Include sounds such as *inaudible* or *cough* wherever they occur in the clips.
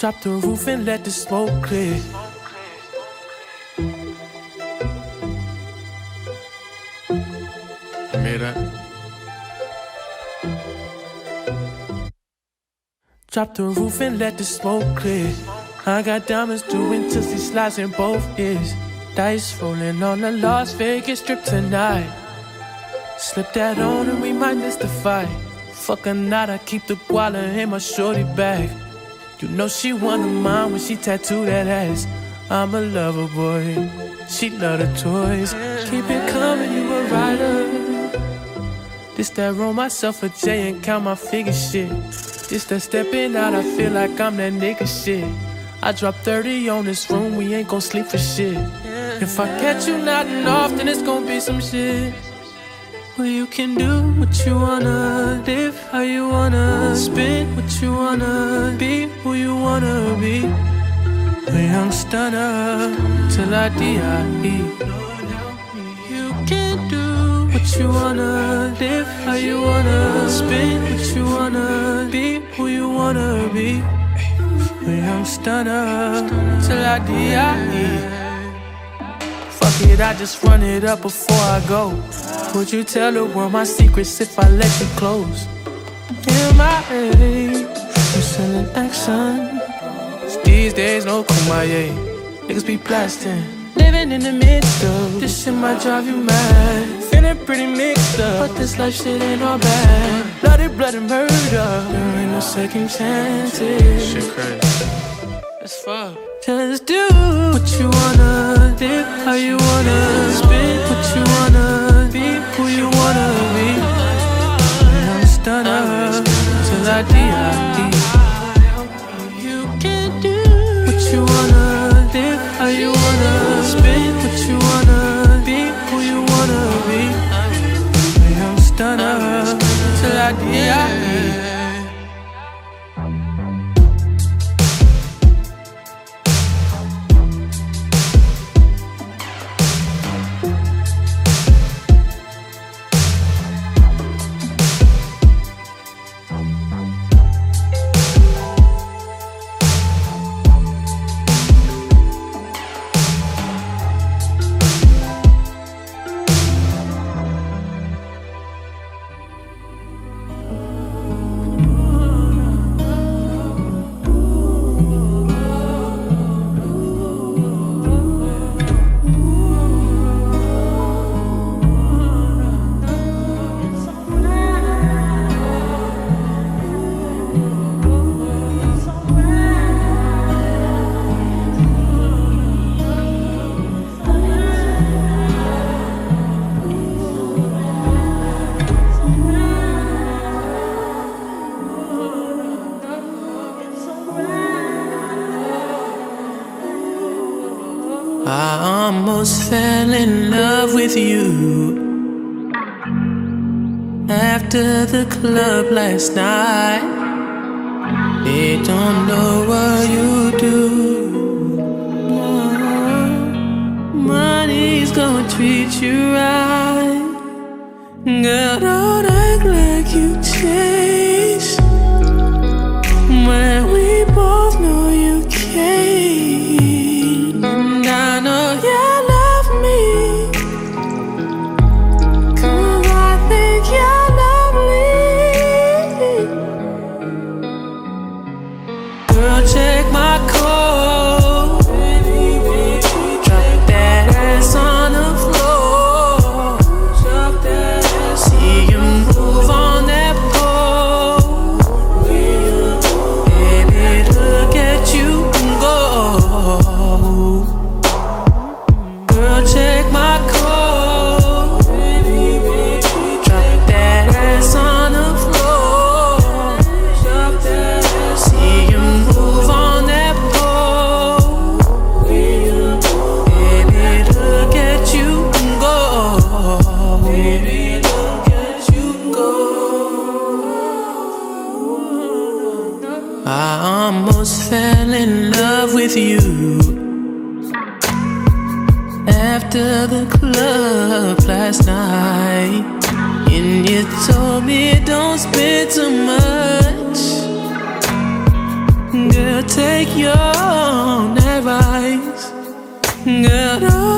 Drop the roof and let the smoke clear. You hear that? Drop the roof and let the smoke clear. I got diamonds doing tootsie slides in both ears. Dice rolling on the Las Vegas strip tonight. Slip that on and we might miss the fight. Fuck or not, I keep the guala in my shorty bag. You know she one of mine when she tattooed that ass. I'm a lover boy. She love the toys. Keep it coming, you a rider. This that roll myself a J and count my figure shit. This that stepping out, I feel like I'm that nigga shit. I drop 30 on this room, we ain't gon' sleep for shit. If I catch you nodding off, then it's gon' be some shit. Well, you can do what you wanna, live how you wanna, spin what you wanna, be who you wanna be. A young stunner till I die. You can do what you wanna, live how you wanna, spin what you wanna, be who you wanna be. A young stunner till I die. I just run it up before I go. Would you tell the world my secrets if I let you close? In my age, you selling action. These days, no kumaye. Niggas be blasting. Living in the midst of this shit might drive you mad. Feeling pretty mixed up, but this life shit ain't all bad. Bloody, bloody murder. There ain't no second chances. Shit crazy. As fuck. Just do what you wanna, live how you wanna, spin what you wanna, be who you wanna be. And I'm stunner till I die. The club last night. They don't know with you after the club last night. And you told me don't spend too much. Girl, take your own advice. Girl,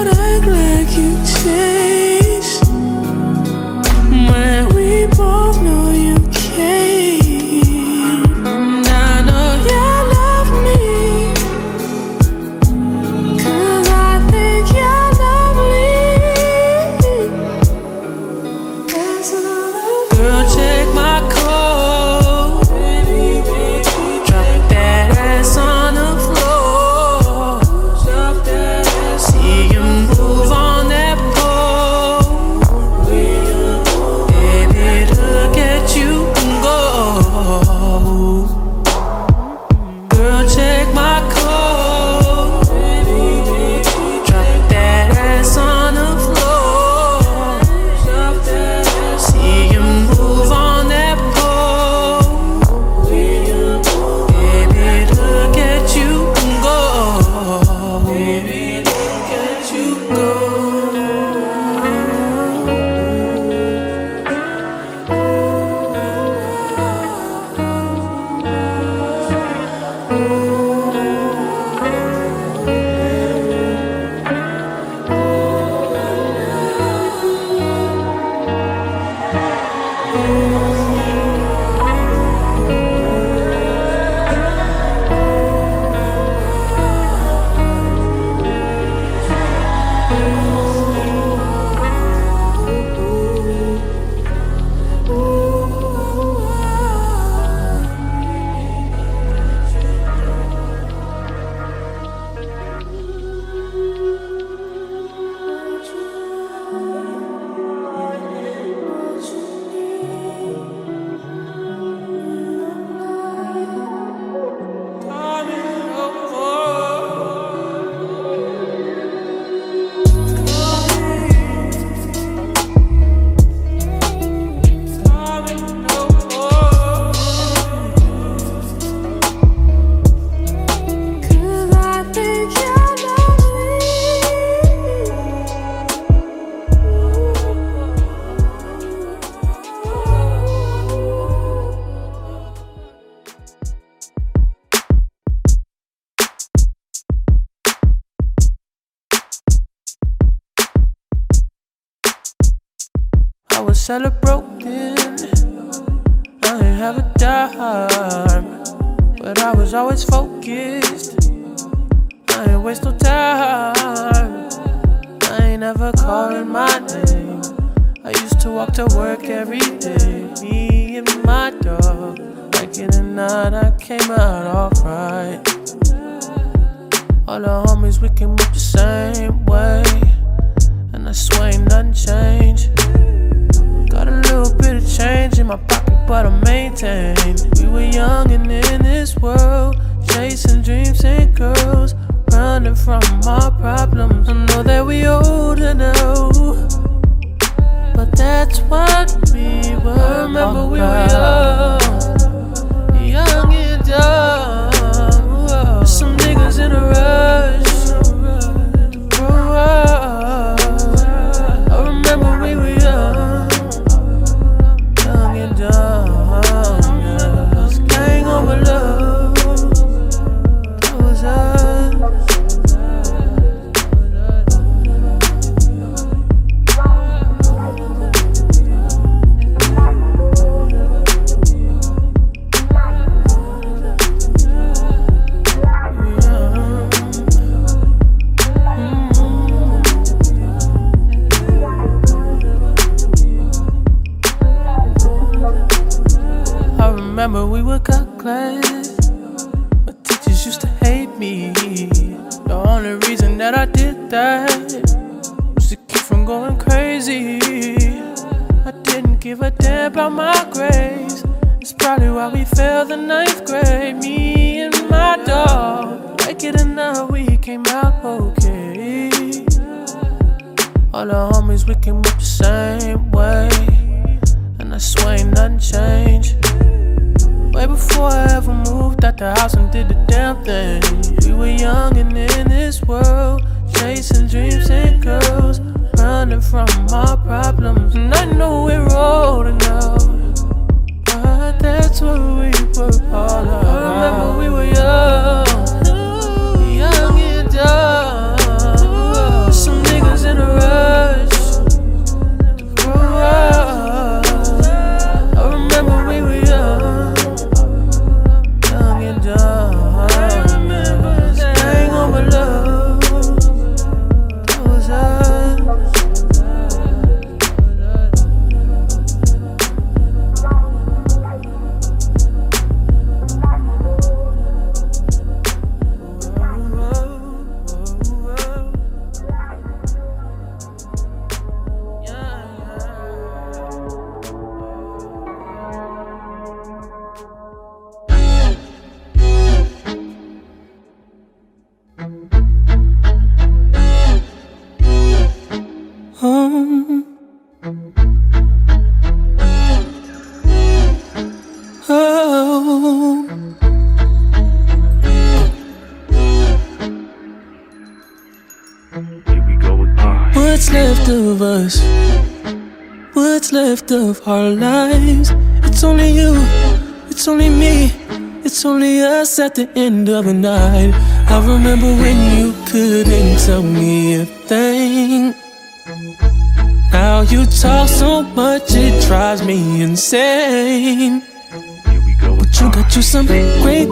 celebrate of our lives? It's only you, it's only me, it's only us at the end of the night. I remember when you couldn't tell me a thing. Now you talk so much, it drives me insane. But you got you some great.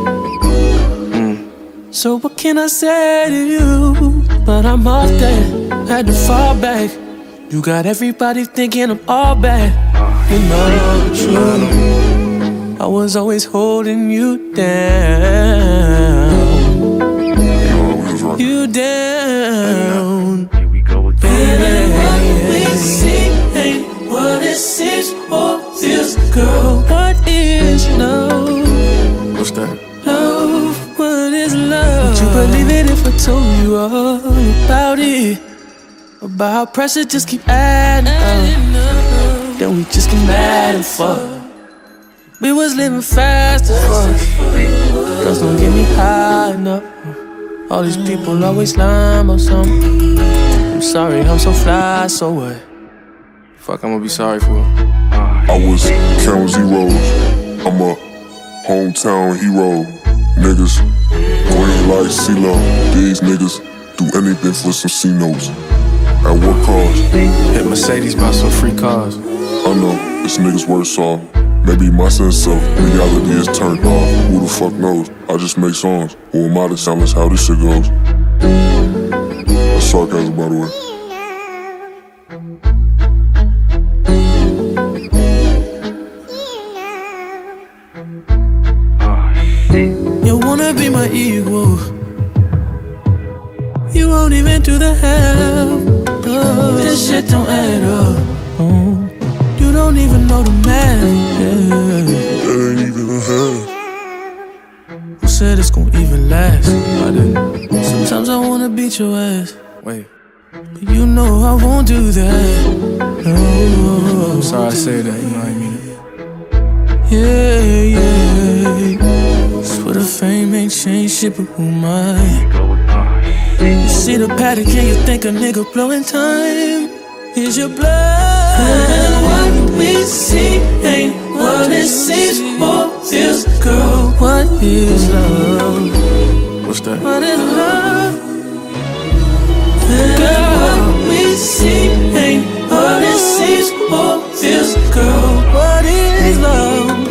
So what can I say to you? But I'm off that, had to fall back. You got everybody thinking I'm all bad. The. I was always holding you down. You down. Here we go again. What we see ain't what it seems or feels, girl. What is love? What's that? Love, what is love? Would you believe it if I told you all about it? About how pressure just keep adding up. Then we just get mad and fuck. We was living fast as fuck. Girls don't get me high enough. All these people always lying about something. I'm sorry, I'm so fly, so what? Fuck, I'm gonna be sorry for. I was counting zeros. I'm a hometown hero. Niggas, green like CeeLo. These niggas do anything for some C notes. At what cost? Hit Mercedes by some free cars. I know this nigga's worse off. Maybe my sense of reality is turned off. Who the fuck knows? I just make songs. Who am I to challenge how this shit goes? That's sarcasm, by the way. You wanna be my equal. You won't even do the half. Oh, this shit don't add up. You don't even know the math. Yeah. Ain't even a half. Who said it's gonna even last? I didn't. Sometimes I wanna beat your ass. Wait, But you know I won't do that. No. I'm sorry I said that. You know what I mean? Yeah, yeah. Swear the fame ain't changed shit, but who am I? You see the paddock and you think a nigga blowing time is your blood. And what we see ain't what it seems or feels. Girl, what is love? What's that? What is love? Girl, what we see ain't what it seems or feels. Girl, what is? Love.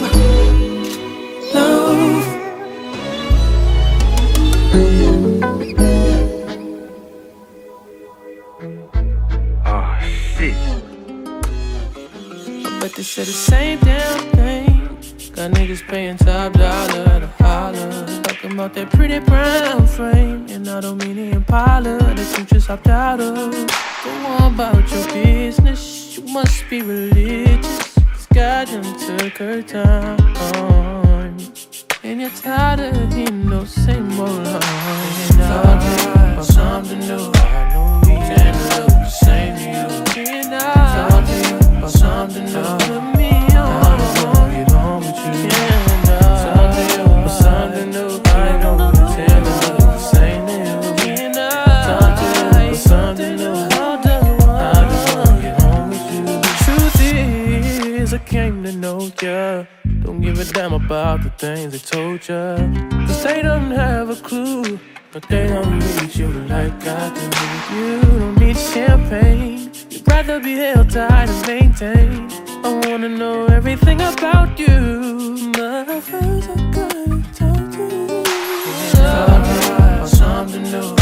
I bet they say the same damn thing. Got niggas paying top dollar to holler. Talking about that pretty brown frame. And I don't mean the Impala that you just hopped out of. Go on about your business. You must be religious. Cause God done took her time. And you're tired of hearing those same old lines. And I about something new. I know we can't look the same to you. And I about the things they told ya. Cause they don't have a clue. But they don't need you like I do. You don't need champagne. You'd rather be held tight and maintained. I wanna know everything about you. My friends are gonna talk to you. Something new.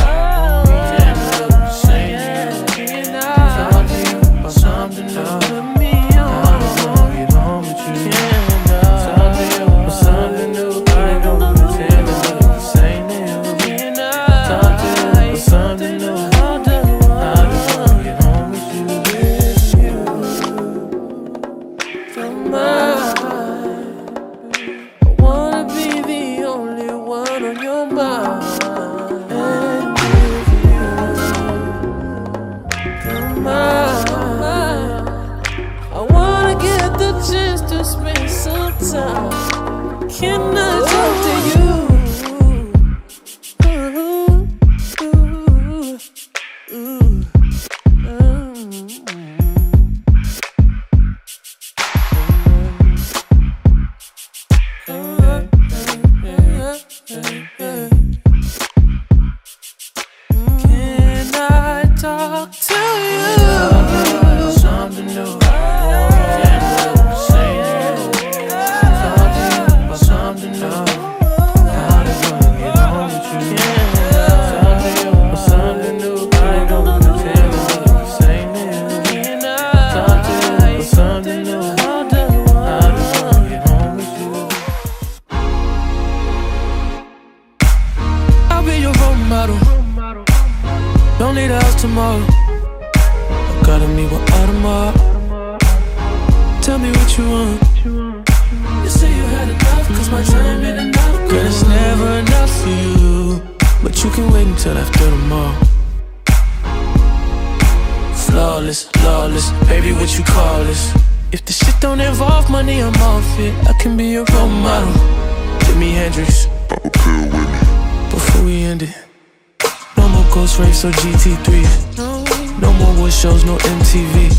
Or GT3. No more wood shows, no MTV.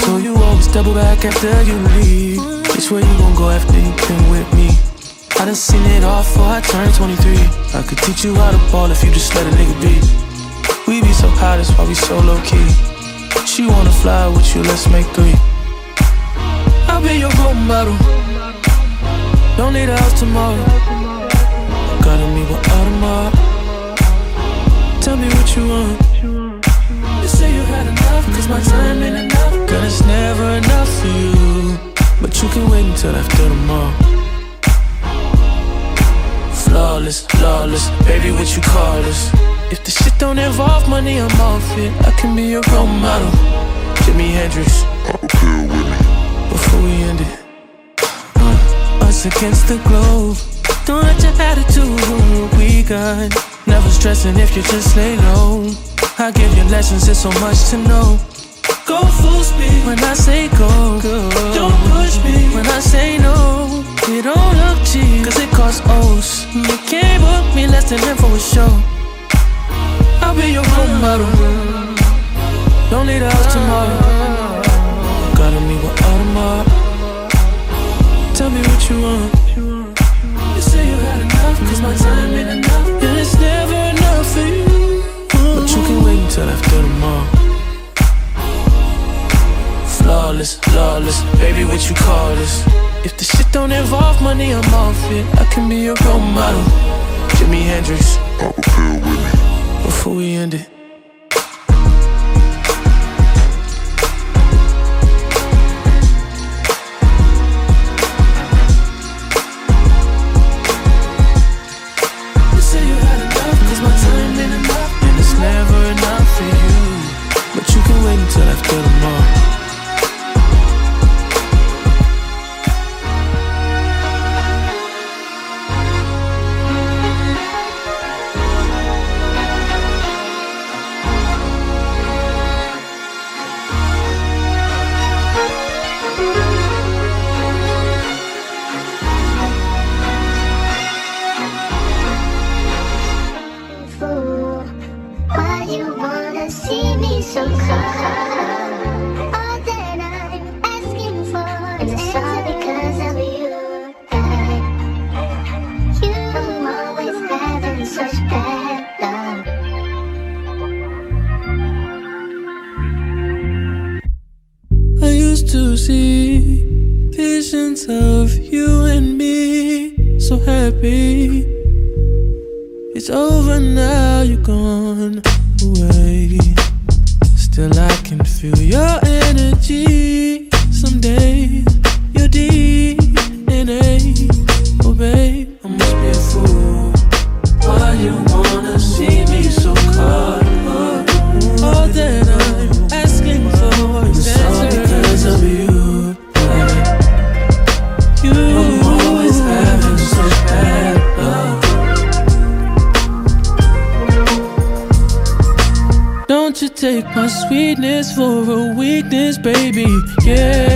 So you always double back after you leave. Which way you gon' go after you been with me? I done seen it all before I turned 23. I could teach you how to ball if you just let a nigga be. We be so high, that's why we so low key. She wanna fly with you, let's make three. I'll be your role model. Don't need a house tomorrow. Gotta meet with Audemars. Tell me what you want. You say you had enough, cause my time ain't enough. Girl, it's never enough for you. But you can wait until after tomorrow. Flawless, lawless, baby, what you call this? If the shit don't involve money, I'm off it. I can be your role model. Jimi Hendrix. Okay, with me. Before we end it. Uh, us against the globe. Don't let your attitude ruin what we got. Never stressing if you just lay low. I give you lessons, it's so much to know. Go full speed when I say go. go. Don't push me when I say no. It don't look cheap, cause it costs O's. You can't book me less than that for a show. I'll be your role model. Don't leave the house tomorrow. Gotta meet with Audemars. Tell me what you want. You say you had enough, cause my time ain't enough. And it's never enough for you. But you can wait until after tomorrow. Flawless, lawless, baby, what you call this? If the shit don't involve money, I'm off it. I can be your role model. Jimi Hendrix. Before we end it. My sweetness for a weakness, baby? Yeah,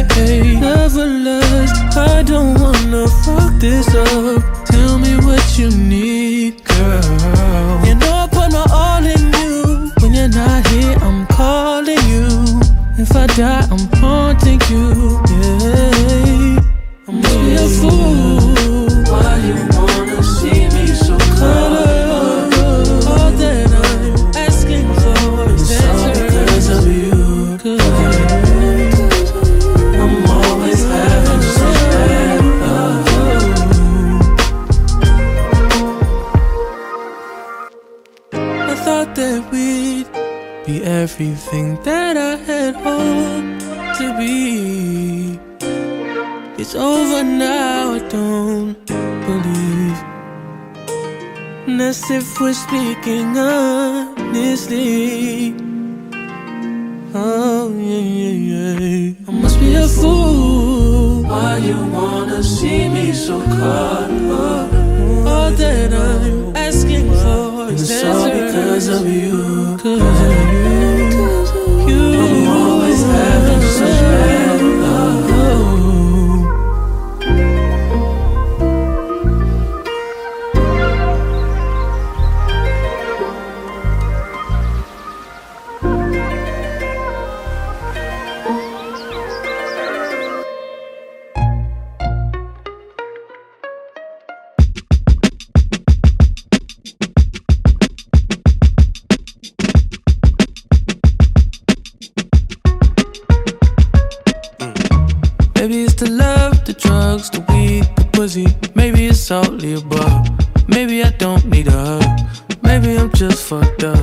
Maybe it's the love, the drugs, the weed, the pussy. Maybe it's all the above. Maybe I don't need a hug. Maybe I'm just fucked up.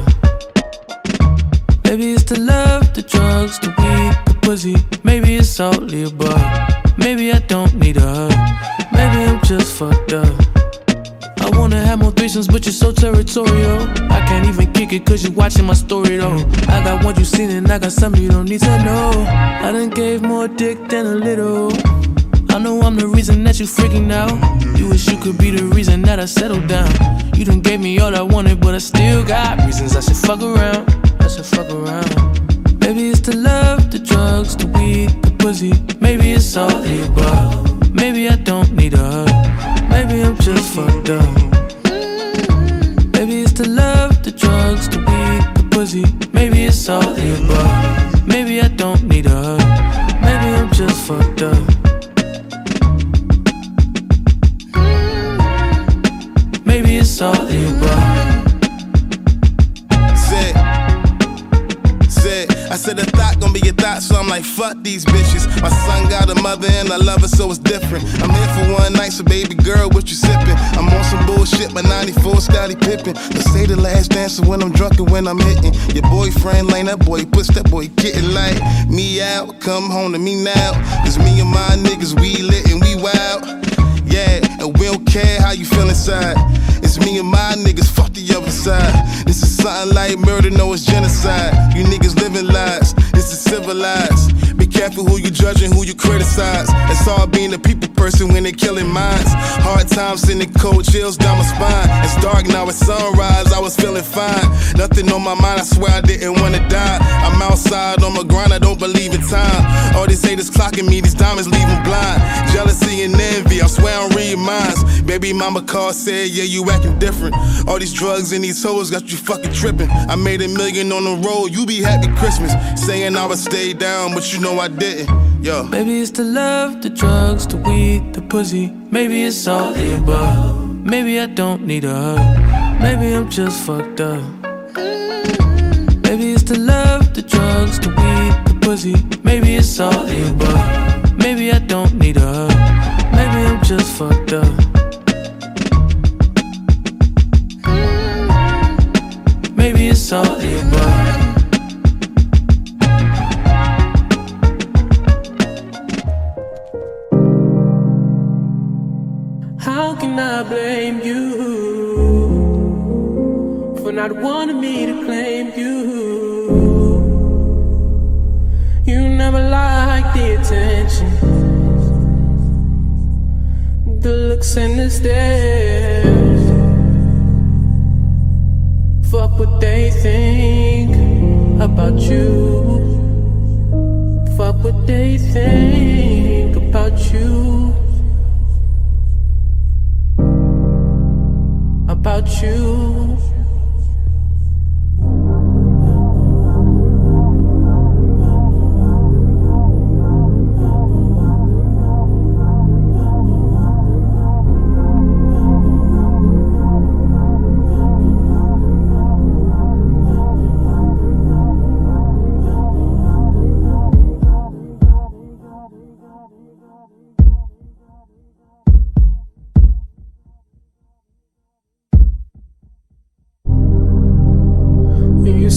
Maybe it's the love, the drugs, the weed, the pussy. Maybe it's all the above. Maybe I don't need a hug. Maybe I'm just fucked up. I wanna have more threesomes, but you're so territorial. I can't even kick it cause you're watching my story though. I got what you seen and I got something you don't need to know. I done gave more dick than a little. I know I'm the reason that you freaking out. You wish you could be the reason that I settled down. You done gave me all I wanted, but I still got reasons I should fuck around. I should fuck around. Maybe it's the love, the drugs, the weed, the pussy. Maybe it's all the above. Maybe I don't need a hug. Maybe I'm just fucked up. Pussy. Maybe it's all the above. Maybe I don't need a hug. Maybe I'm just fucked up. Maybe it's all the above. I'm like, fuck these bitches. My son got a mother and I love her, so it's different. I'm here for one night, so baby girl, what you sipping? I'm on some bullshit, my 94 Scottie Pippen. Let's say the last dancer when I'm drunk and when I'm hitting. Your boyfriend lane, that boy push that boy getting like me out. Come home to me now. Cause me and my niggas, we lit and we wild. Yeah, and we don't care how you feel inside. It's me and my niggas, fuck the other side. This is something like murder, no, it's genocide. You niggas living lies, is civilized. Careful who you judging, who you criticize. It's all being a people person when they killing minds. Hard times sending cold chills down my spine. It's dark now, it's sunrise, I was feeling fine. Nothing on my mind, I swear I didn't wanna die. I'm outside on my grind, I don't believe in time. All these haters clocking me, these diamonds leave 'em blind. Jealousy and envy, I swear I'm reading minds. Baby mama called, said, yeah, you acting different. All these drugs and these hoes got you fucking tripping. I made a million on the road, you be happy Christmas. Saying I would stay down, but you know I didn't. Yo. Maybe it's the love, the drugs, the weed, the pussy. Maybe it's all the above. Maybe I don't need a hug. Maybe I'm just fucked up. Maybe it's the love, the drugs, the weed, the pussy. Maybe it's all the above. Maybe I don't need a hug. Maybe I'm just fucked up. Maybe it's all I blame you for not wanting me to claim you? You never liked the attention, the looks and the stares. Fuck what they think about you. Fuck what they think about you. About you.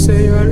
Say you're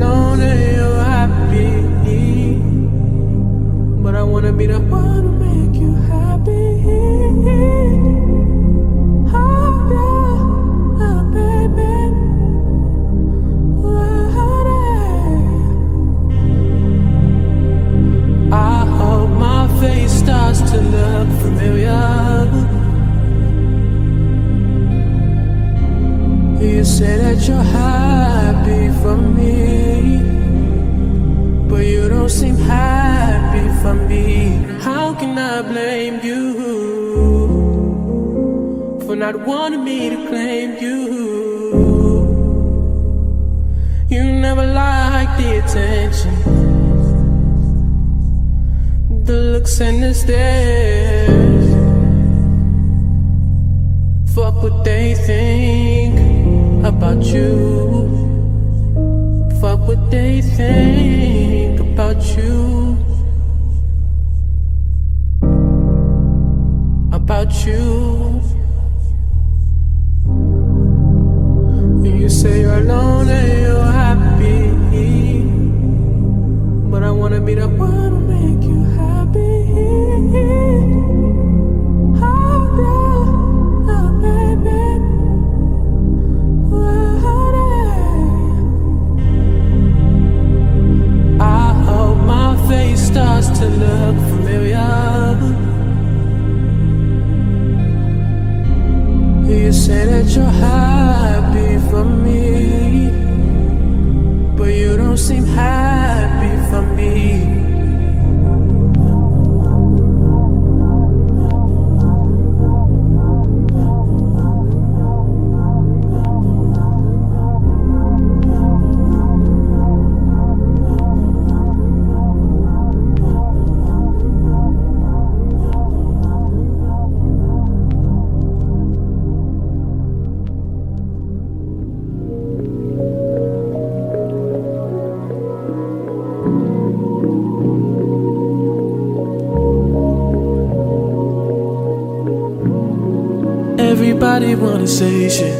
shit.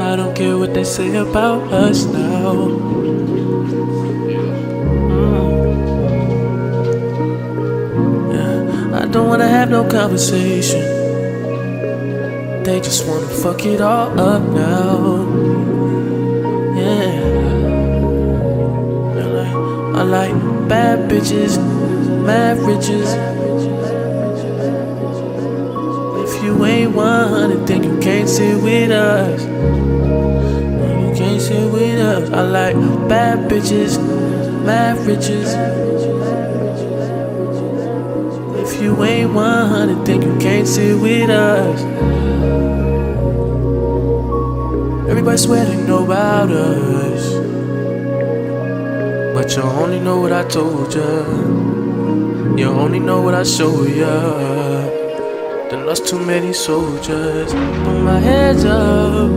I don't care what they say about us now. Yeah, I don't wanna have no conversation. They just wanna fuck it all up now. Yeah. I like, I like bad bitches, mad riches. 100, then you can't sit with us. You can't sit with us. I like bad bitches, mad riches. If you ain't 100, then you can't sit with us. Everybody swear they know about us. But you only know what I told ya. You only know what I showed ya. Lost too many soldiers. Put my heads up.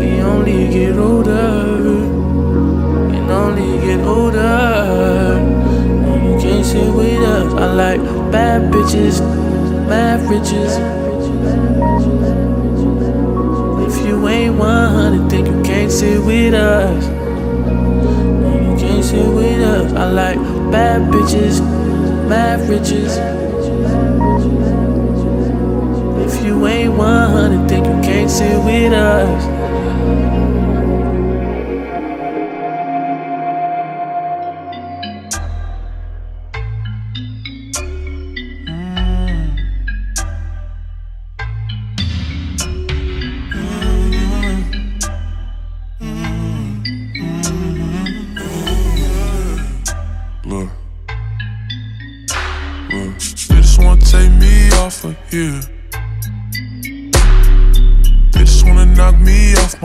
We only get older. And only get older. You can't sit with us. I like bad bitches, bad riches. If you ain't 100, then you can't sit with us. You can't sit with us. I like bad bitches, bad riches. If you ain't 100, then you can't sit with us.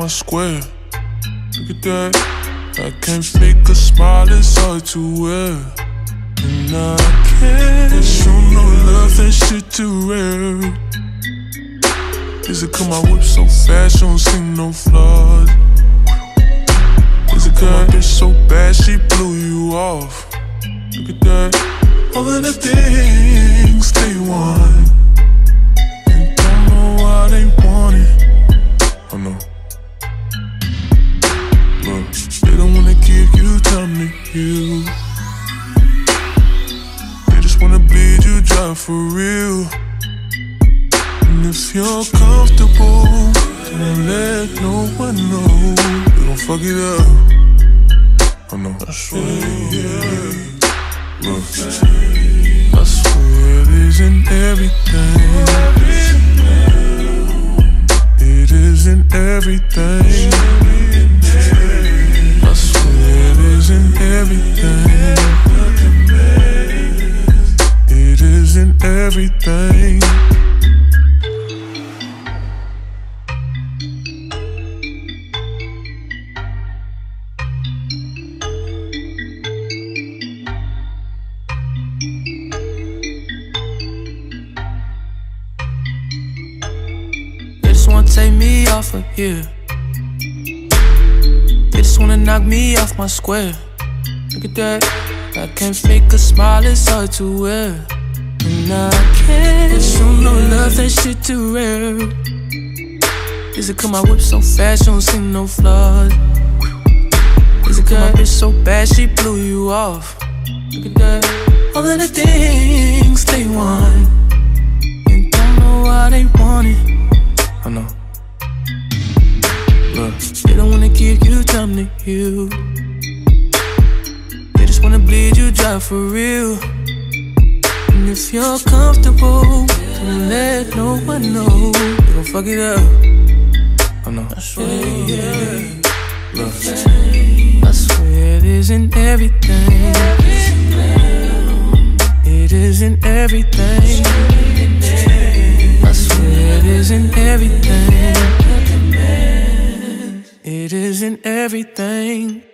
Square. Look at that. I can't fake a smile, it's hard to wear. And I can't show no love, that shit too rare. Is it cause my whip so fast, you don't see no flaws? Is it cause my bitch so bad, she blew you off? Look at that. All of the things they want. And don't know why they want heal. They just wanna bleed you dry for real. And if you're comfortable, don't let no one know. They gon' fuck it up. Oh no. I swear, yeah. Look, I swear it isn't everything. It isn't everything. Isn't everything. It isn't everything. They just wanna take me off of here. Just wanna knock me off my square. Look at that. I can't fake a smile, it's hard to wear. And I can't show no love, that shit too rare. Is it cause my whip so fast, you don't see no flaws? Is it cause my bitch so bad, she blew you off? Look at that. All of the things they want. And don't know why they want it. I know. To heal. They just wanna bleed you dry for real. And if you're comfortable, don't let no one know. They gon' fuck it up. Oh, I know. I swear, yeah. Look, I swear it isn't everything. It isn't everything. I swear it isn't everything. Isn't everything.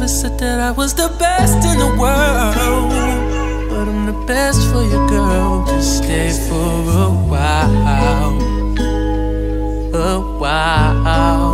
Never said that I was the best in the world, but I'm the best for you, girl. Just stay for a while, a while.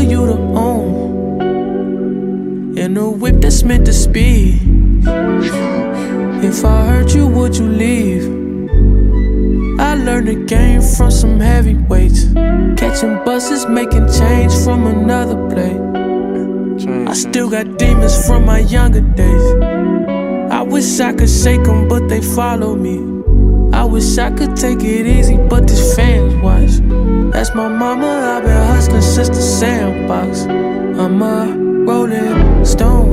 For you to own. In a whip that's meant to speed. If I hurt you, would you leave? I learned the game from some heavyweights. Catching buses, making change from another plate. I still got demons from my younger days. I wish I could shake them, but they follow me. I wish I could take it easy, but these fans watch. That's my mama, I've been hustling since the sandbox. I'm a rolling stone.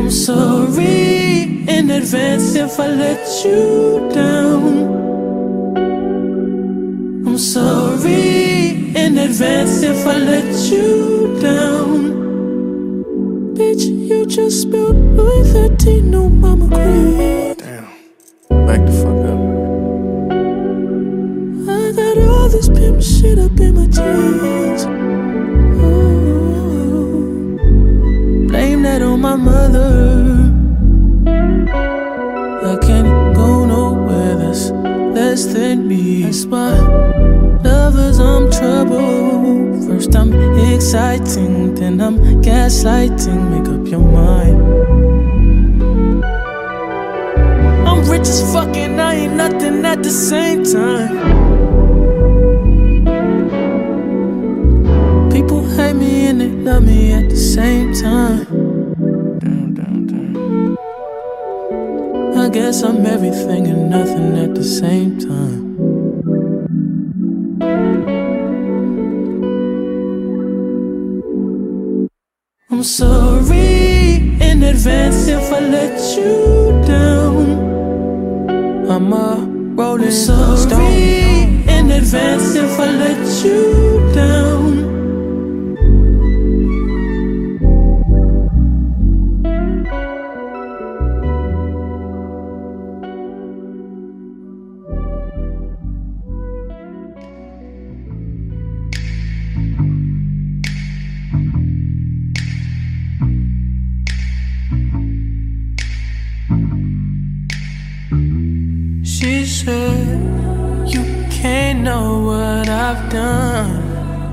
I'm sorry in advance if I let you down. I'm sorry in advance if I let you down. Bitch, you just spilled Louis 13 on Mama Queen. This shit up in my jeans. Blame that on my mother. I can't go nowhere that's less than me. That's why lovers, I'm trouble. First I'm exciting, then I'm gaslighting. Make up your mind. I'm rich as fuck and I ain't nothing at the same time. Hate me and they love me at the same time. I guess I'm everything and nothing at the same time. I'm sorry in advance if I let you down. I'm a rolling I'm sorry in advance if I let you down. Done.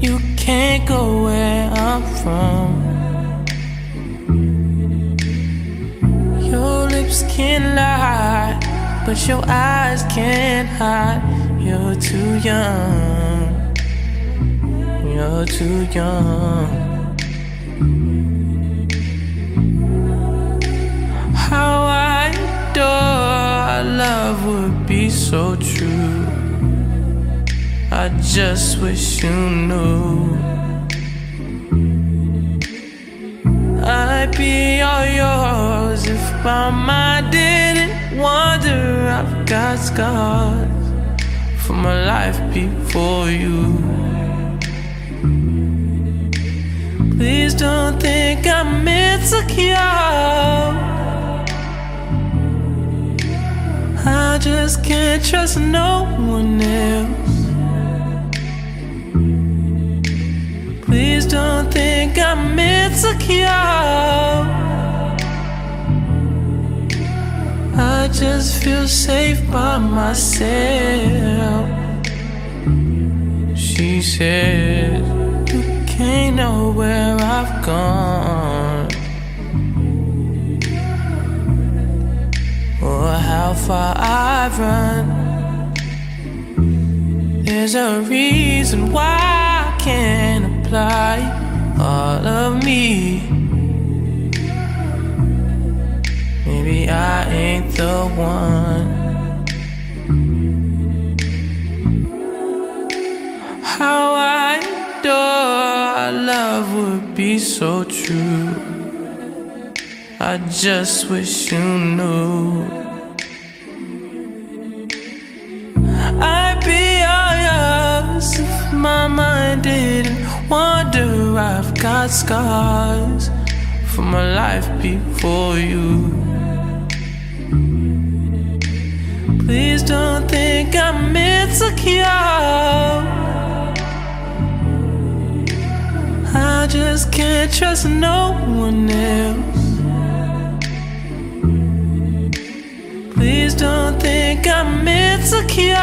You can't go where I'm from. Your lips can lie, but your eyes can't hide. You're too young. You're too young. So true. I just wish you knew. I'd be all yours if my mind didn't wander. I've got scars from a life before you. Please don't think I'm insecure. I just can't trust no one else. Please don't think I'm insecure. I just feel safe by myself. She said, You can't know where I've gone. Or how far I've run. There's a reason why I can't apply all of me. Maybe I ain't the one. How I adore love would be so true. I just wish you knew. I'd be all yours if my mind didn't wander. I've got scars from my life before you. Please don't think I'm insecure. I just can't trust no one else. Please don't think I'm insecure.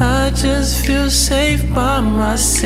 I just feel safe by myself.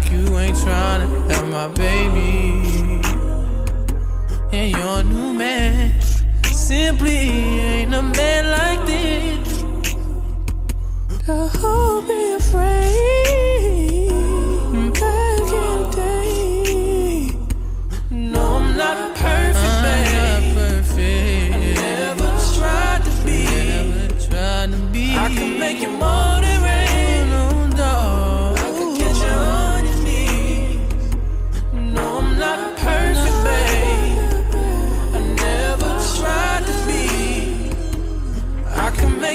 Like you ain't trying to have my baby. And your new man simply ain't a man like this. Don't be afraid. Back in the day. No, I'm not perfect, babe. perfect. Never tried to be. Never tried to be. I can make you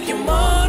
making more.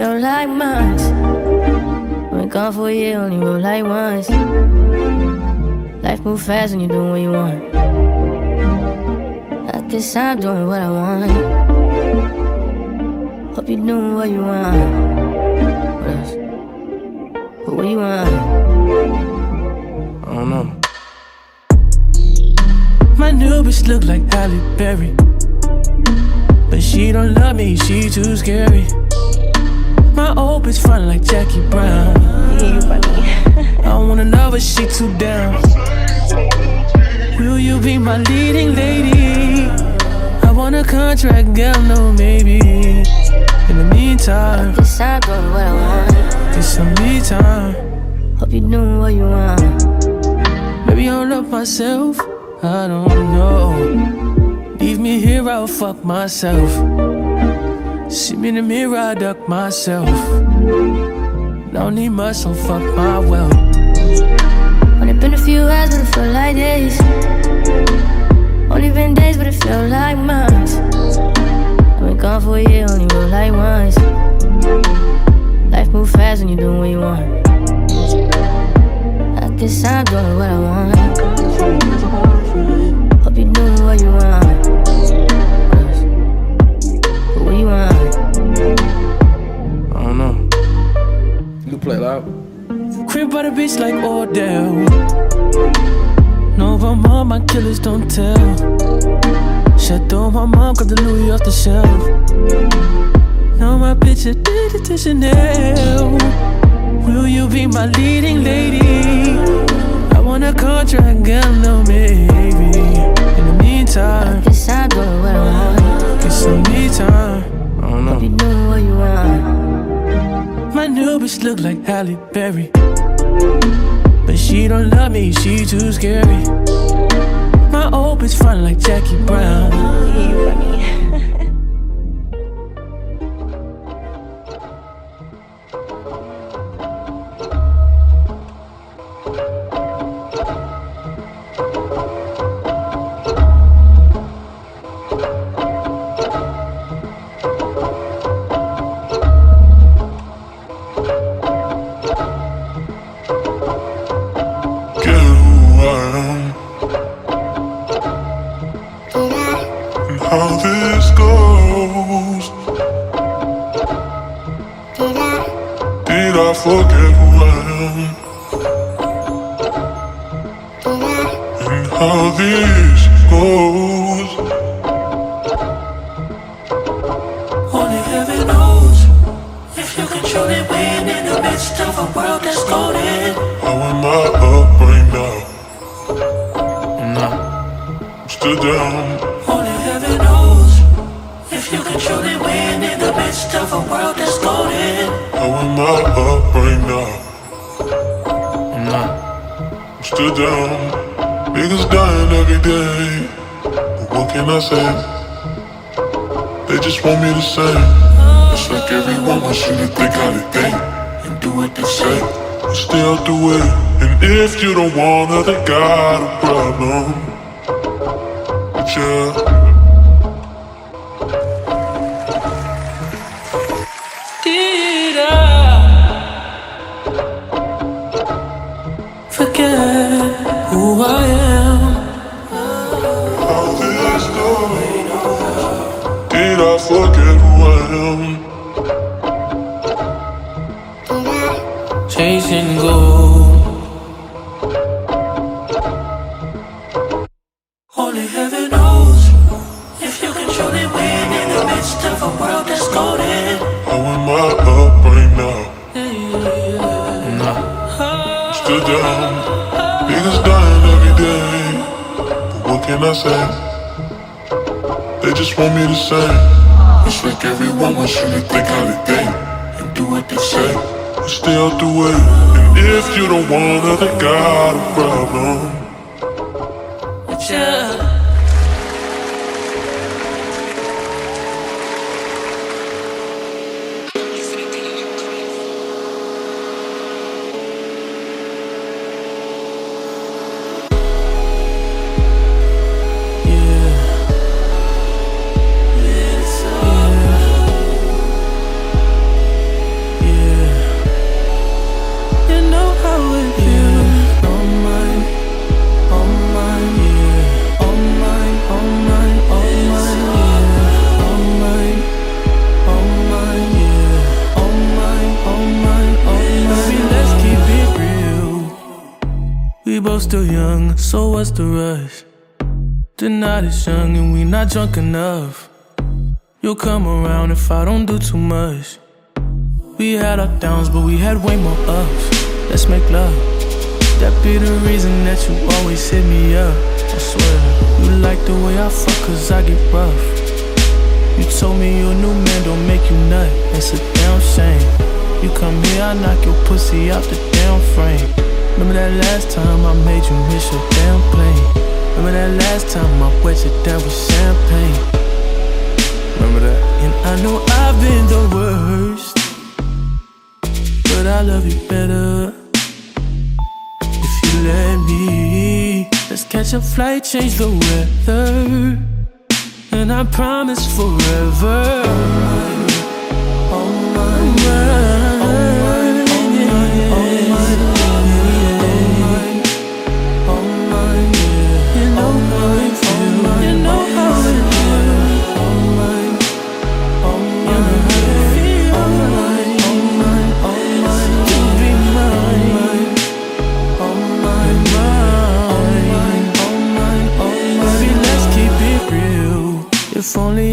Days, but it felt like months. Been gone for a year, only roll like once. Life move fast when you're doing what you want. At this time, doing what I want. Hope you're doing what you want. What else? But what you want? I don't know. My new bitch look like Halle Berry. But she don't love me, she too scary. My old bitch front like Jackie Brown. You funny. *laughs* I want another, she too down. Will you be my leading lady? I want a contract, girl, no maybe. In the meantime, This time, doing what I want. it's some me time. Hope you're doing what you want. Maybe I'll love myself, I don't know. Leave me here, I'll fuck myself. See me in the mirror, I duck myself. Don't need much, so fuck my wealth. Only been a few hours, but it feel like days. Only been days, but it feel like months. I've been gone for a year, only roll like once. Life move fast when you're doing what you want. I guess I'm doing what I want. Crib by the beach like Odell. No, but mom, my killers don't tell. Chateau, my mom got the Louis off the shelf. Now my bitch did it to Chanel. Will you be my leading lady? I want a contract, girl, no maybe. In the meantime, This time, doing what I want. get some me time. I don't know. Hope you're doing what you want. My new bitch look like Halle Berry. But she don't love me, she too scary. My old bitch front like Jackie Brown. They just want me to say. It's like everyone wants you to think how they think and do what they say. But out the way. And if you don't wanna, they got a problem. But yeah. Forget who I am? Can I say? They just want me to say. It's like everyone wants you to think how they think and do what they say. But stay out the way. And if you don't wanna, they got a problem. What's the rush? The night is young and we not drunk enough. You'll come around if I don't do too much. We had our downs, but we had way more ups. Let's make love. That be the reason that you always hit me up. I swear, you like the way I fuck, cause I get rough. You told me your new man don't make you nut. It's a damn shame. You come here, I knock your pussy out the damn frame. Remember that last time I made you miss your damn plane? Remember that last time I wet you down with champagne? Remember that? And I know I've been the worst but I love you better if you let me. Let's catch a flight, change the weather, and I promise forever. Oh my,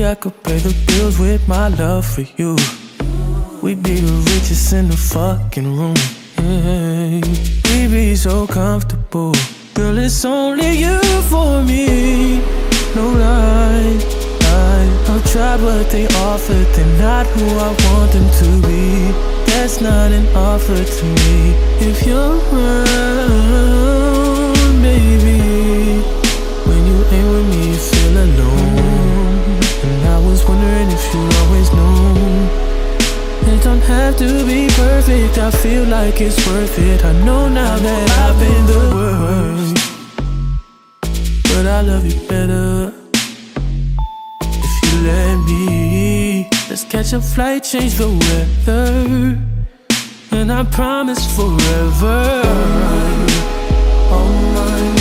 I could pay the bills with my love for you. We'd be the richest in the fucking room. Yeah. We'd be so comfortable. Girl, it's only you for me. No lie, lie. I'll try, but they offer. They're not who I want them to be. That's not an offer to me. If you're around, have to be perfect. I feel like it's worth it. I know now that I've been the worst. But I love you better if you let me. Let's catch a flight, change the weather. And I promise forever. Oh my, yeah.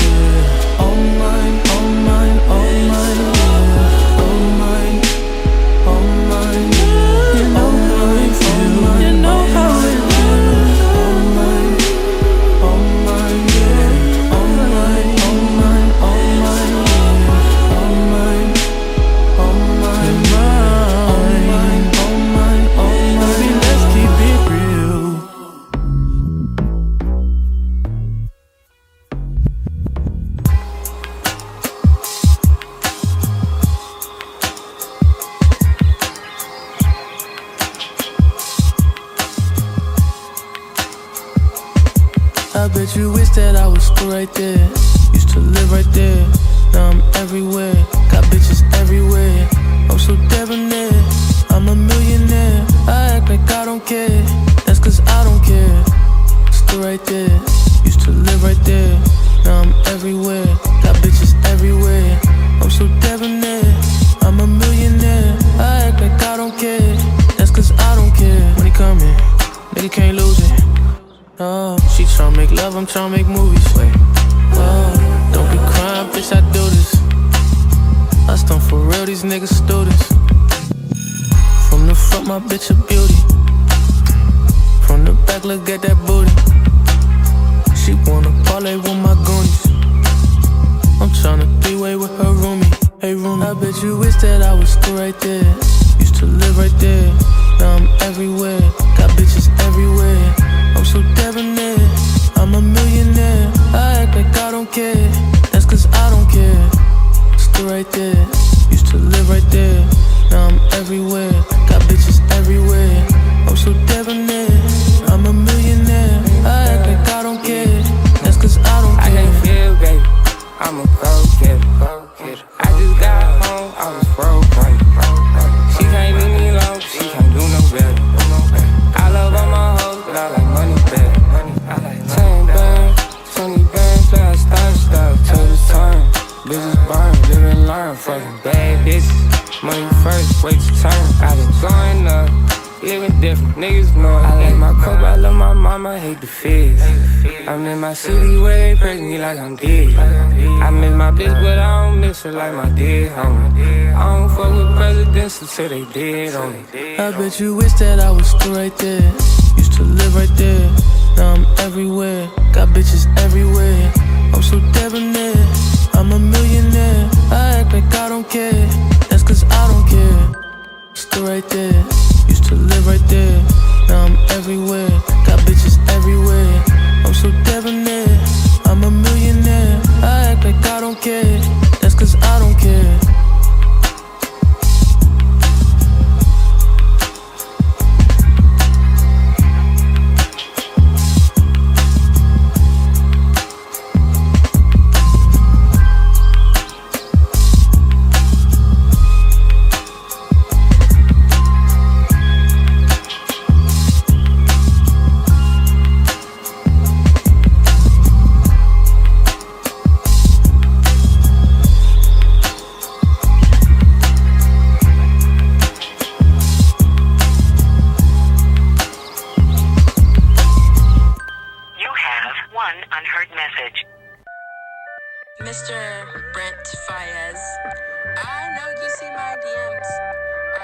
They did on. I bet you wish that I was still right there. Used to live right there. Now I'm everywhere. Got bitches everywhere. I'm so debonair. One unheard message. Mr. Brent Faiyaz, I know you see my DMs.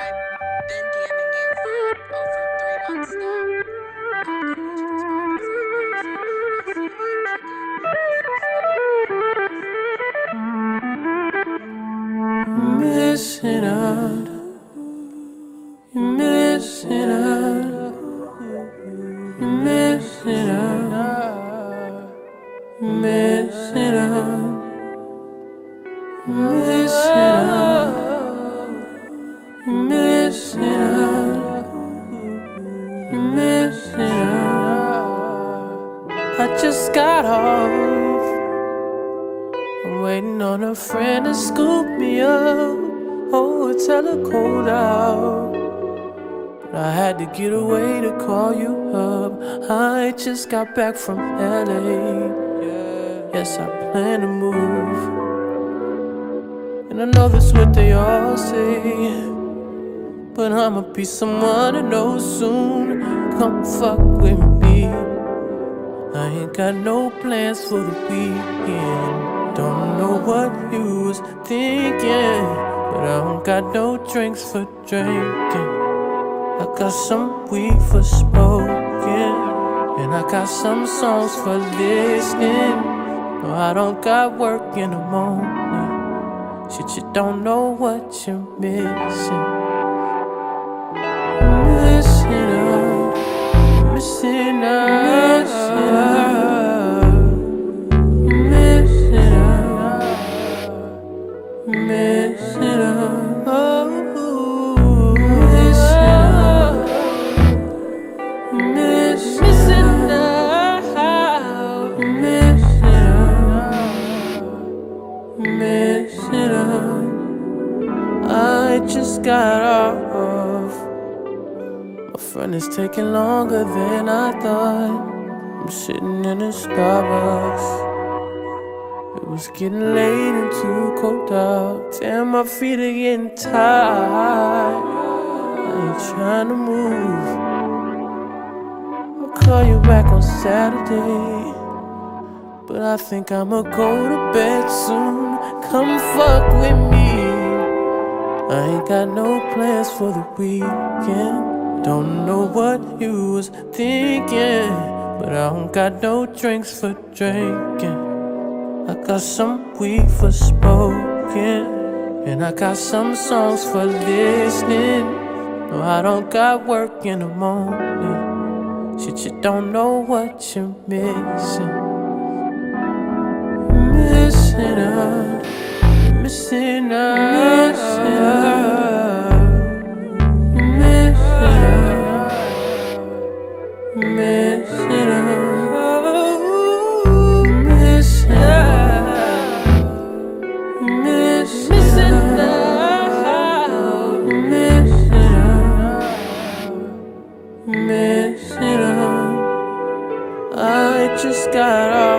I've been DMing you for over three months now. Missing out. You're missing out. I just got off waiting on a friend to scoop me up. Oh, it's hella cold out. But I had to get away to call you up. I just got back from LA. Yes, I plan to move. And I know that's what they all say. But I'ma be someone to know soon. Come fuck with me. I ain't got no plans for the weekend. Don't know what you was thinking, but I don't got no drinks for drinking. I got some weed for smoking, and I got some songs for listening. No, I don't got work in the morning. Shit, you don't know what you're missing. Missing out, missing out, missing out. Missing out, oh, missing out, missing out, I just got off. My friend is taking longer than I thought. I'm sitting in a Starbucks. It was getting late and too cold out. Damn, my feet are getting tired. I ain't trying to move. I'll call you back on Saturday. But I think I'ma go to bed soon. Come fuck with me. I ain't got no plans for the weekend. Don't know what you was thinking. But I don't got no drinks for drinking. I got some weed for smoking. And I got some songs for listening. No, I don't got work in the morning. Shit, you don't know what you're missing missing out. Missing out. Missing out. Missing out. Missing out. Missing out. Missing out. Missing out. I just got off.